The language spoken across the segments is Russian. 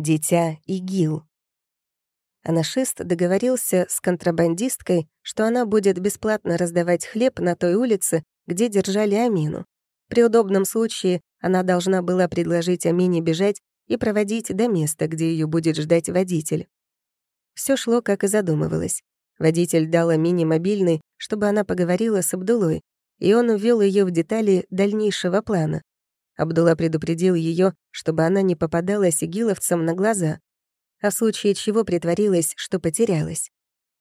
дитя ИГИЛ. Анашист договорился с контрабандисткой, что она будет бесплатно раздавать хлеб на той улице, где держали Амину. При удобном случае она должна была предложить Амине бежать и проводить до места, где ее будет ждать водитель. Все шло, как и задумывалось. Водитель дал Амине мобильный, чтобы она поговорила с Абдулой, и он увел ее в детали дальнейшего плана. Абдулла предупредил ее, чтобы она не попадалась игиловцам на глаза, а в случае чего притворилась, что потерялась.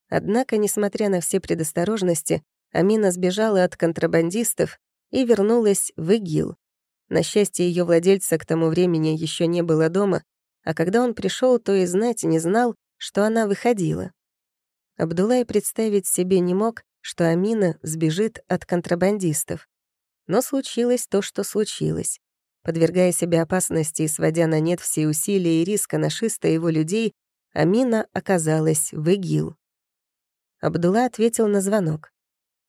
Однако, несмотря на все предосторожности, Амина сбежала от контрабандистов и вернулась в ИГИЛ. На счастье, ее владельца к тому времени еще не было дома, а когда он пришел, то и знать не знал, что она выходила. Абдулай представить себе не мог, что Амина сбежит от контрабандистов. Но случилось то, что случилось. Подвергая себя опасности и сводя на нет все усилия и риска нашиста его людей, Амина оказалась в ИГИЛ. Абдулла ответил на звонок.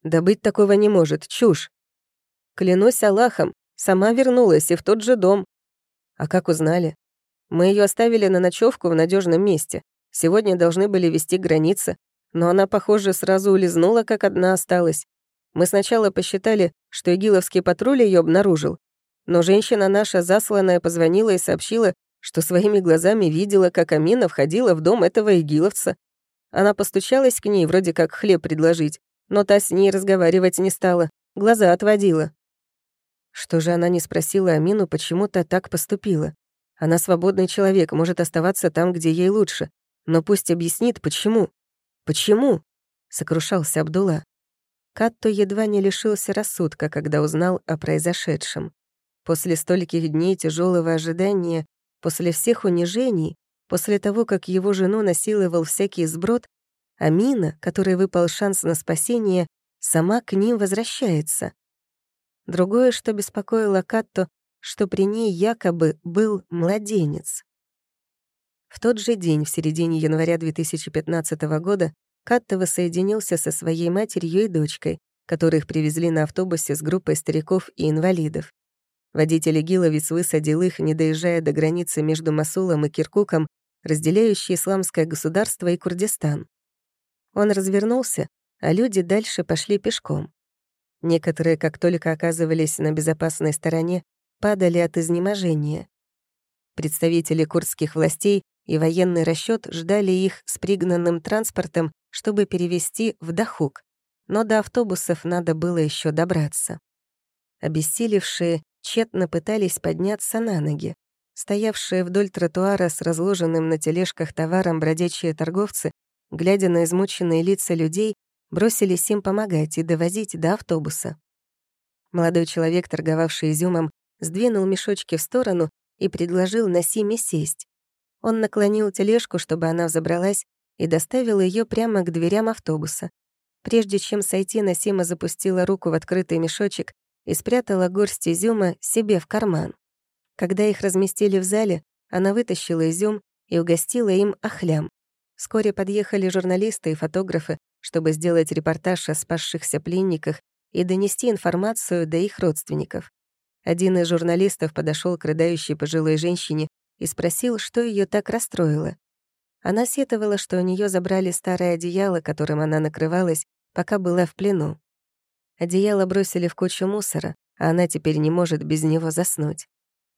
«Да быть такого не может, чушь. Клянусь Аллахом, сама вернулась и в тот же дом. А как узнали? Мы ее оставили на ночевку в надежном месте. Сегодня должны были вести границы, но она, похоже, сразу улизнула, как одна осталась. Мы сначала посчитали, что игиловский патруль ее обнаружил, но женщина наша засланная позвонила и сообщила, что своими глазами видела, как Амина входила в дом этого игиловца. Она постучалась к ней, вроде как хлеб предложить, но та с ней разговаривать не стала, глаза отводила. Что же она не спросила Амину, почему то так поступила? Она свободный человек, может оставаться там, где ей лучше. Но пусть объяснит, почему. Почему? Сокрушался Абдулла. Катто едва не лишился рассудка, когда узнал о произошедшем. После стольких дней тяжелого ожидания, после всех унижений, после того, как его жену насиловал всякий сброд, Амина, которой выпал шанс на спасение, сама к ним возвращается. Другое, что беспокоило Катто, что при ней якобы был младенец. В тот же день, в середине января 2015 года, Катто воссоединился со своей матерью и дочкой, которых привезли на автобусе с группой стариков и инвалидов. Водитель Гиловец высадил их, не доезжая до границы между Масулом и Киркуком, разделяющей исламское государство и Курдистан. Он развернулся, а люди дальше пошли пешком. Некоторые, как только оказывались на безопасной стороне, падали от изнеможения. Представители курдских властей и военный расчет ждали их с пригнанным транспортом, чтобы перевести в Дахук, но до автобусов надо было еще добраться. Обессилевшие, тщетно пытались подняться на ноги. Стоявшие вдоль тротуара с разложенным на тележках товаром бродячие торговцы, глядя на измученные лица людей, бросились им помогать и довозить до автобуса. Молодой человек, торговавший изюмом, сдвинул мешочки в сторону и предложил Насиме сесть. Он наклонил тележку, чтобы она взобралась, и доставил ее прямо к дверям автобуса. Прежде чем сойти, Насима запустила руку в открытый мешочек и спрятала горсть изюма себе в карман. Когда их разместили в зале, она вытащила изюм и угостила им охлям. Вскоре подъехали журналисты и фотографы, чтобы сделать репортаж о спасшихся пленниках и донести информацию до их родственников. Один из журналистов подошел к рыдающей пожилой женщине и спросил, что ее так расстроило. Она сетовала, что у нее забрали старое одеяло, которым она накрывалась, пока была в плену. Одеяло бросили в кучу мусора, а она теперь не может без него заснуть.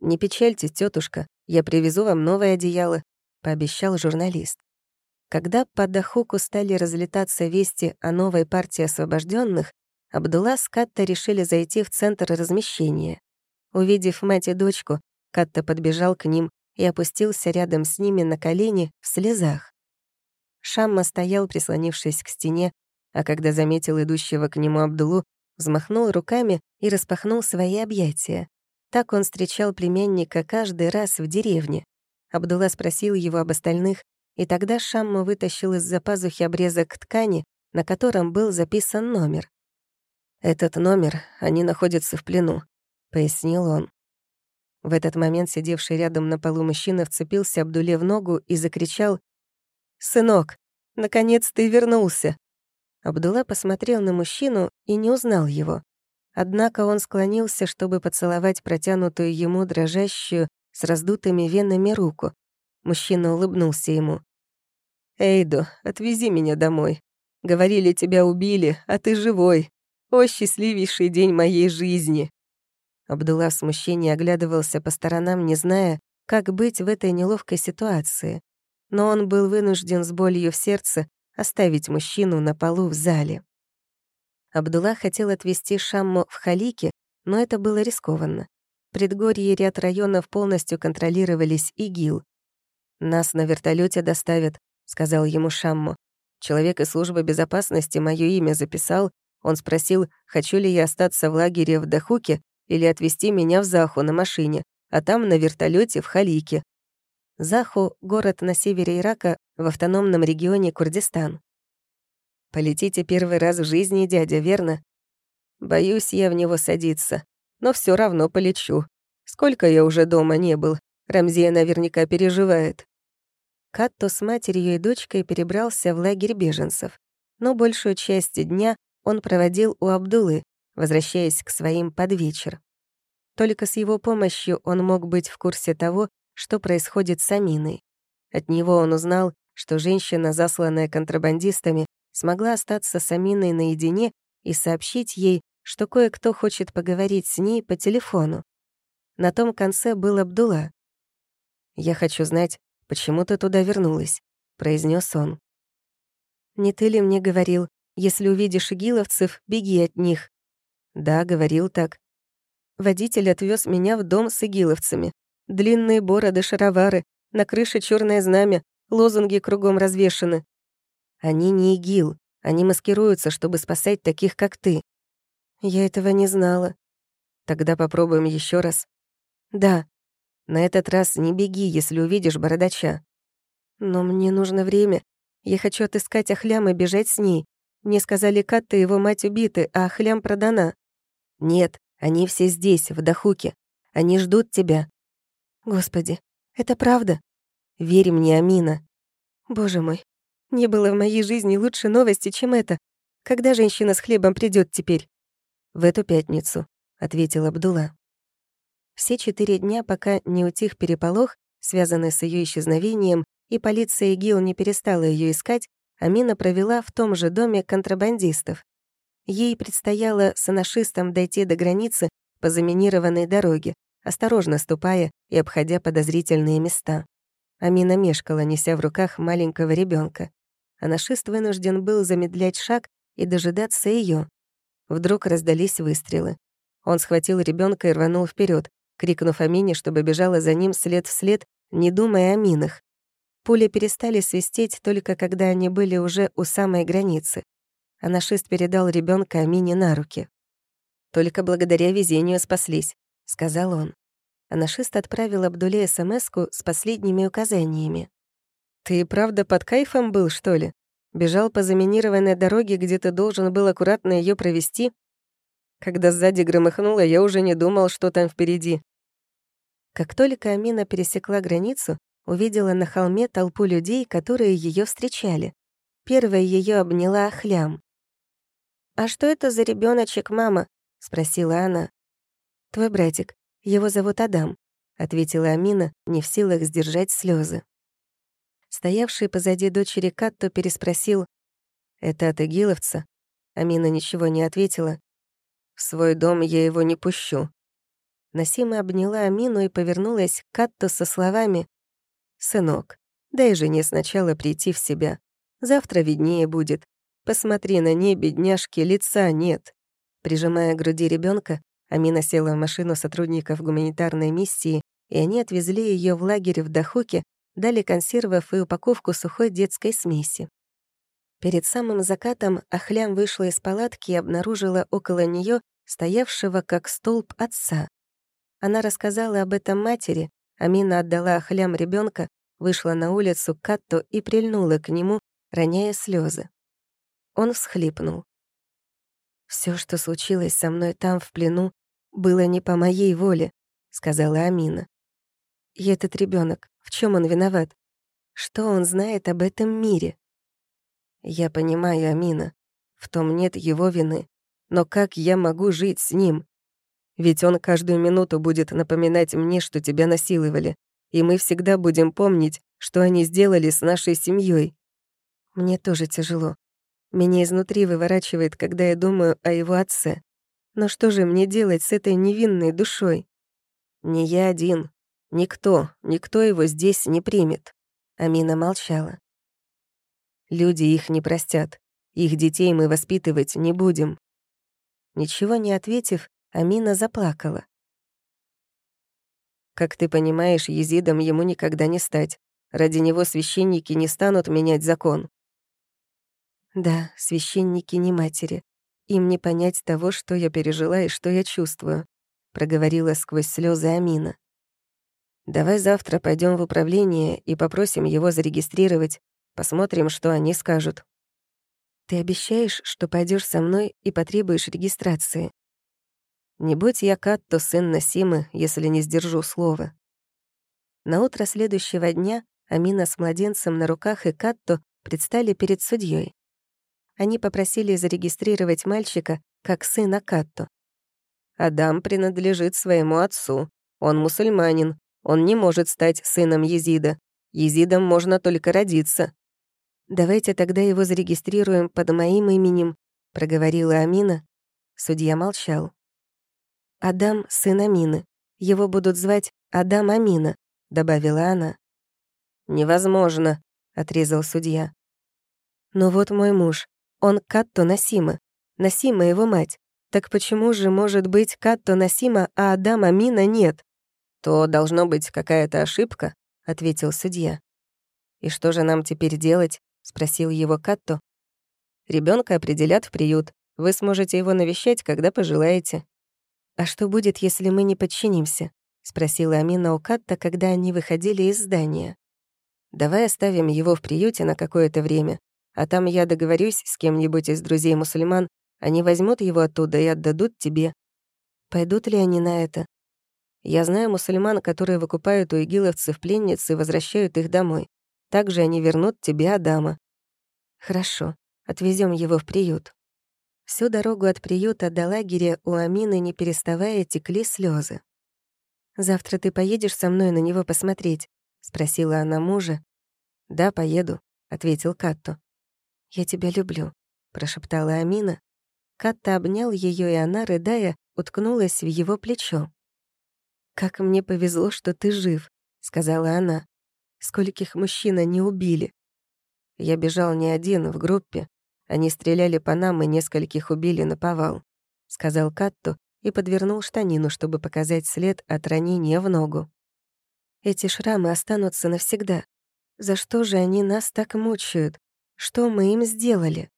«Не печальте, тетушка, я привезу вам новое одеяло», — пообещал журналист. Когда по Дахуку стали разлетаться вести о новой партии освобожденных, Абдулла с Катта решили зайти в центр размещения. Увидев мать и дочку, Катта подбежал к ним и опустился рядом с ними на колени в слезах. Шамма стоял, прислонившись к стене, а когда заметил идущего к нему Абдулу, взмахнул руками и распахнул свои объятия. Так он встречал племянника каждый раз в деревне. Абдулла спросил его об остальных, и тогда Шамма вытащил из-за пазухи обрезок ткани, на котором был записан номер. «Этот номер, они находятся в плену», — пояснил он. В этот момент сидевший рядом на полу мужчина вцепился Абдуле в ногу и закричал «Сынок, наконец ты вернулся!» Абдулла посмотрел на мужчину и не узнал его. Однако он склонился, чтобы поцеловать протянутую ему дрожащую с раздутыми венами руку. Мужчина улыбнулся ему. «Эйдо, отвези меня домой. Говорили, тебя убили, а ты живой. О, счастливейший день моей жизни!» Абдулла в смущении оглядывался по сторонам, не зная, как быть в этой неловкой ситуации. Но он был вынужден с болью в сердце оставить мужчину на полу в зале. Абдулла хотел отвезти Шамму в Халики, но это было рискованно. Предгорье и ряд районов полностью контролировались ИГИЛ. «Нас на вертолете доставят», — сказал ему Шамму. Человек из службы безопасности мое имя записал. Он спросил, хочу ли я остаться в лагере в Дахуке или отвезти меня в Заху на машине, а там на вертолете в Халике. Заху — город на севере Ирака в автономном регионе Курдистан. Полетите первый раз в жизни, дядя, верно? Боюсь я в него садиться, но все равно полечу. Сколько я уже дома не был, Рамзия наверняка переживает. Катто с матерью и дочкой перебрался в лагерь беженцев, но большую часть дня он проводил у Абдулы, возвращаясь к своим под вечер. Только с его помощью он мог быть в курсе того, что происходит с Аминой. От него он узнал, что женщина, засланная контрабандистами, смогла остаться с Аминой наедине и сообщить ей, что кое-кто хочет поговорить с ней по телефону. На том конце был Абдулла. «Я хочу знать, почему ты туда вернулась», — произнес он. «Не ты ли мне говорил, если увидишь игиловцев, беги от них?» «Да, говорил так». Водитель отвез меня в дом с игиловцами. Длинные бороды, шаровары, на крыше черное знамя, лозунги кругом развешаны. Они не ИГИЛ, они маскируются, чтобы спасать таких, как ты. Я этого не знала. Тогда попробуем еще раз. Да. На этот раз не беги, если увидишь бородача. Но мне нужно время. Я хочу отыскать Ахлям и бежать с ней. Мне сказали, Катта и его мать убиты, а Ахлям продана. Нет, они все здесь, в Дахуке. Они ждут тебя. Господи, это правда? Верь мне, Амина. Боже мой, не было в моей жизни лучше новости, чем это. Когда женщина с хлебом придет теперь? В эту пятницу, ответил Абдулла. Все четыре дня, пока не утих переполох, связанный с ее исчезновением, и полиция ИГИЛ не перестала ее искать, Амина провела в том же доме контрабандистов. Ей предстояло с анашистом дойти до границы по заминированной дороге, осторожно ступая и обходя подозрительные места. Амина мешкала, неся в руках маленького ребенка. Анашист вынужден был замедлять шаг и дожидаться ее. Вдруг раздались выстрелы. Он схватил ребенка и рванул вперед, крикнув Амине, чтобы бежала за ним след в след, не думая о минах. Пули перестали свистеть только когда они были уже у самой границы. Анашист передал ребенка Амине на руки. «Только благодаря везению спаслись», — сказал он. Анашист отправил Абдуле смс с последними указаниями. «Ты правда под кайфом был, что ли? Бежал по заминированной дороге, где ты должен был аккуратно ее провести? Когда сзади громыхнуло, я уже не думал, что там впереди». Как только Амина пересекла границу, увидела на холме толпу людей, которые ее встречали. Первая ее обняла Ахлям. «А что это за ребеночек, мама?» — спросила она. «Твой братик. Его зовут Адам», — ответила Амина, не в силах сдержать слезы. Стоявший позади дочери Катто переспросил «Это от игиловца?» Амина ничего не ответила. «В свой дом я его не пущу». Насима обняла Амину и повернулась к Катто со словами «Сынок, дай жене сначала прийти в себя. Завтра виднее будет. Посмотри на небе, бедняжки, лица нет». Прижимая к груди ребенка, Амина села в машину сотрудников гуманитарной миссии, и они отвезли ее в лагерь в Дахуке, дали консервов и упаковку сухой детской смеси. Перед самым закатом Ахлям вышла из палатки и обнаружила около нее стоявшего как столб отца. Она рассказала об этом матери, Амина отдала Ахлям ребенка, вышла на улицу к Катту и прильнула к нему, роняя слезы. Он всхлипнул. Все, что случилось со мной там, в плену, было не по моей воле», — сказала Амина. «И этот ребенок, в чем он виноват? Что он знает об этом мире?» «Я понимаю, Амина, в том нет его вины. Но как я могу жить с ним? Ведь он каждую минуту будет напоминать мне, что тебя насиловали, и мы всегда будем помнить, что они сделали с нашей семьей. Мне тоже тяжело. Меня изнутри выворачивает, когда я думаю о его отце. Но что же мне делать с этой невинной душой? Не я один. Никто, никто его здесь не примет. Амина молчала. Люди их не простят. Их детей мы воспитывать не будем. Ничего не ответив, Амина заплакала. Как ты понимаешь, езидом ему никогда не стать. Ради него священники не станут менять закон. Да, священники не матери. Им не понять того, что я пережила и что я чувствую, проговорила сквозь слезы Амина. Давай завтра пойдем в управление и попросим его зарегистрировать. Посмотрим, что они скажут. Ты обещаешь, что пойдешь со мной и потребуешь регистрации? Не будь я Катто, сын Насимы, если не сдержу слова. На утро следующего дня Амина с младенцем на руках и Катто предстали перед судьей. Они попросили зарегистрировать мальчика как сына Катто. «Адам принадлежит своему отцу. Он мусульманин. Он не может стать сыном Езида. Езидом можно только родиться». «Давайте тогда его зарегистрируем под моим именем», — проговорила Амина. Судья молчал. «Адам — сын Амины. Его будут звать Адам Амина», — добавила она. «Невозможно», — отрезал судья. «Но вот мой муж. Он Катто Насима. Насима его мать. Так почему же может быть Катто Насима, а Адама Мина нет? То должно быть какая-то ошибка, ответил судья. И что же нам теперь делать? спросил его Катто. Ребенка определят в приют. Вы сможете его навещать, когда пожелаете. А что будет, если мы не подчинимся? спросила Амина у Катта, когда они выходили из здания. Давай оставим его в приюте на какое-то время. А там я договорюсь с кем-нибудь из друзей-мусульман, они возьмут его оттуда и отдадут тебе. Пойдут ли они на это? Я знаю мусульман, которые выкупают у игиловцев пленниц и возвращают их домой. Также они вернут тебе Адама. Хорошо, отвезем его в приют. Всю дорогу от приюта до лагеря у Амины, не переставая, текли слезы. «Завтра ты поедешь со мной на него посмотреть?» — спросила она мужа. «Да, поеду», — ответил Катто. «Я тебя люблю», — прошептала Амина. Катта обнял ее, и она, рыдая, уткнулась в его плечо. «Как мне повезло, что ты жив», — сказала она. «Скольких мужчин они убили?» Я бежал не один, в группе. Они стреляли по нам и нескольких убили на повал, — сказал Катту и подвернул штанину, чтобы показать след от ранения в ногу. Эти шрамы останутся навсегда. За что же они нас так мучают? Что мы им сделали?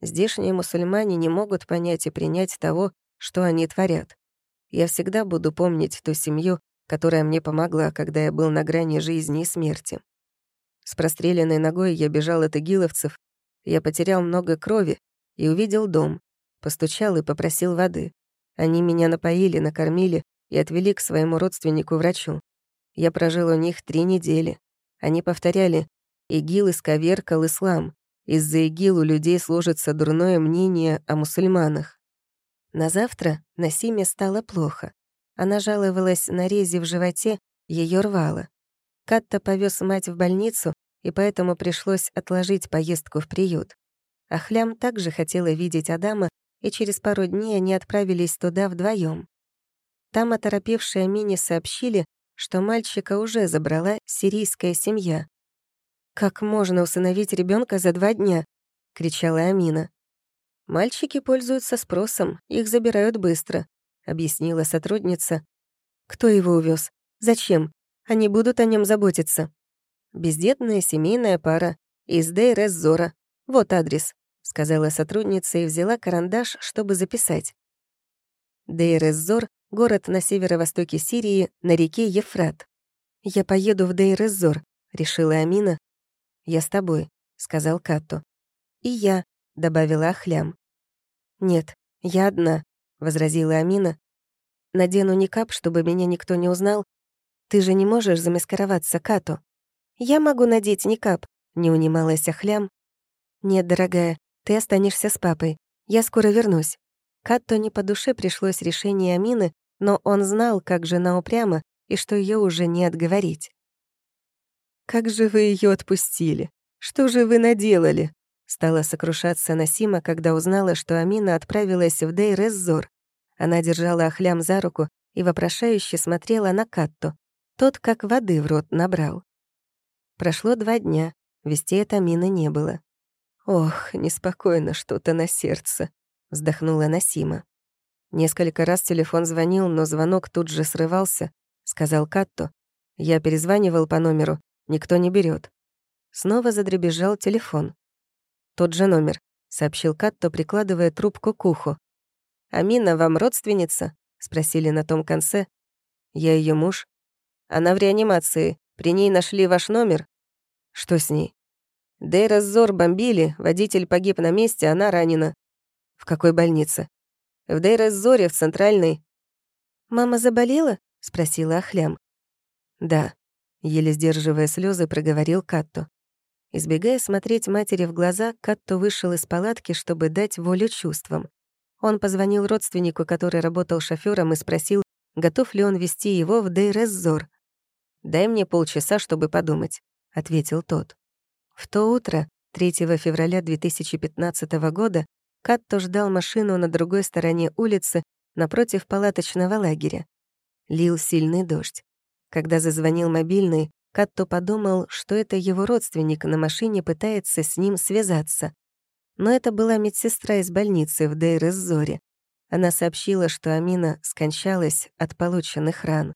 Здешние мусульмане не могут понять и принять того, что они творят. Я всегда буду помнить ту семью, которая мне помогла, когда я был на грани жизни и смерти. С простреленной ногой я бежал от игиловцев, я потерял много крови и увидел дом, постучал и попросил воды. Они меня напоили, накормили и отвели к своему родственнику-врачу. Я прожил у них три недели. Они повторяли ИГИЛ исковеркал ислам. Из-за ИГИЛ у людей сложится дурное мнение о мусульманах. На завтра Насиме стало плохо. Она жаловалась на рези в животе, ее рвало. Катта повез мать в больницу, и поэтому пришлось отложить поездку в приют. Ахлям также хотела видеть Адама, и через пару дней они отправились туда вдвоем. Там оторопевшие Амине сообщили, что мальчика уже забрала сирийская семья. «Как можно усыновить ребенка за два дня?» — кричала Амина. «Мальчики пользуются спросом, их забирают быстро», — объяснила сотрудница. «Кто его увез? Зачем? Они будут о нем заботиться». «Бездетная семейная пара из Дейрес-Зора. Вот адрес», — сказала сотрудница и взяла карандаш, чтобы записать. Дейрес-Зор — город на северо-востоке Сирии, на реке Ефрат. «Я поеду в Дейрес-Зор», — решила Амина, «Я с тобой», — сказал Катто. «И я», — добавила Ахлям. «Нет, я одна», — возразила Амина. «Надену никап, чтобы меня никто не узнал. Ты же не можешь замаскироваться, Като». «Я могу надеть никап», — не унималась Ахлям. «Нет, дорогая, ты останешься с папой. Я скоро вернусь». Катто не по душе пришлось решение Амины, но он знал, как жена упряма, и что ее уже не отговорить. Как же вы ее отпустили? Что же вы наделали?» Стала сокрушаться Насима, когда узнала, что Амина отправилась в Дейр-эз-Зор. Она держала Ахлям за руку и вопрошающе смотрела на Катту. Тот как воды в рот набрал. Прошло два дня, вестей от Амины не было. «Ох, неспокойно что-то на сердце», — вздохнула Насима. Несколько раз телефон звонил, но звонок тут же срывался, — сказал Катто. Я перезванивал по номеру, никто не берет. Снова задребезжал телефон. «Тот же номер», — сообщил Катто, прикладывая трубку к уху. «Амина вам родственница?» — спросили на том конце. «Я ее муж». «Она в реанимации. При ней нашли ваш номер?» «Что с ней?» Дейраззор бомбили, водитель погиб на месте, она ранена. В какой больнице? В Дейраззоре, в центральной. «Мама заболела?» — спросила Ахлям. «Да», — еле сдерживая слезы, проговорил Катто. Избегая смотреть матери в глаза, Катто вышел из палатки, чтобы дать волю чувствам. Он позвонил родственнику, который работал шофёром, и спросил, готов ли он вести его в Дейреззор. «Дай мне полчаса, чтобы подумать», — ответил тот. В то утро, 3 февраля 2015 года, Катто ждал машину на другой стороне улицы, напротив палаточного лагеря. Лил сильный дождь. Когда зазвонил мобильный, Катто подумал, что это его родственник на машине пытается с ним связаться. Но это была медсестра из больницы в Дейр-эз-Зоре. Она сообщила, что Амина скончалась от полученных ран.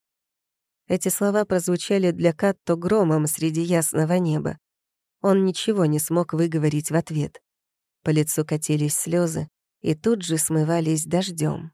Эти слова прозвучали для Катто громом среди ясного неба. Он ничего не смог выговорить в ответ. По лицу катились слезы и тут же смывались дождем.